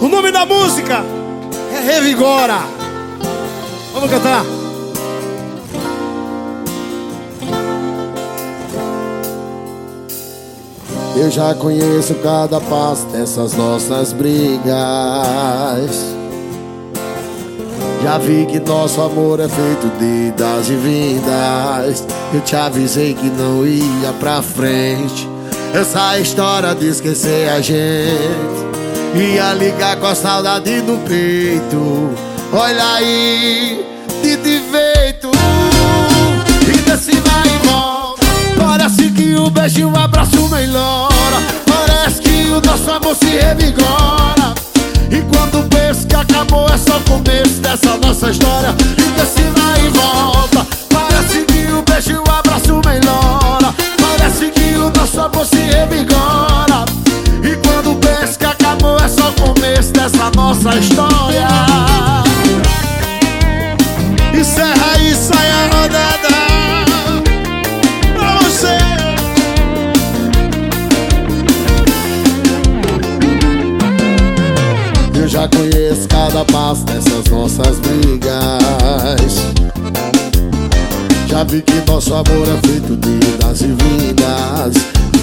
O nome da música é Revigora. Vamos cantar. Eu já conheço cada passo dessas nossas brigas. Já vi que nosso amor é feito de idas e vindas. Eu te avisei que não ia pra frente. Essa história de esquecer a gente. Ia ligar com a saudade no peito. Olha aí, de feito. E desse vai e volta. Parece que o beijo e o abraço melhora. Parece que o nosso amor se revigora. Dessa nossa história. Encerra aí, sai a rodada. Pra você. Eu já conheço cada passo dessas nossas brigas. Já vi que nosso amor é feito de idas e vindas.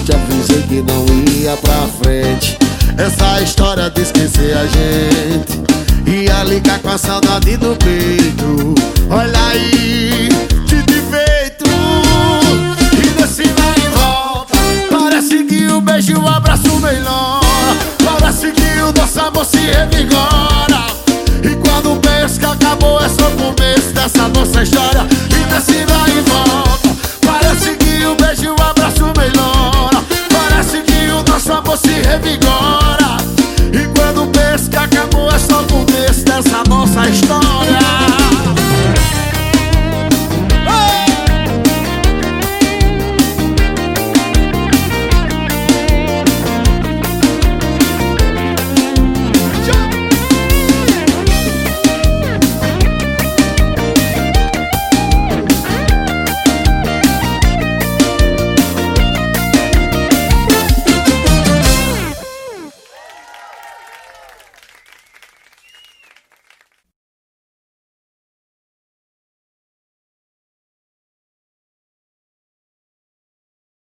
Já avisei que não ia pra frente. Essa história de esquecer a gente. Ia ligar com a saudade no peito. Olha aí, de defeito. E desse vai e volta. Parece que o beijo o abraço melhora. Parece que o nosso amor se revigora. Se revigora.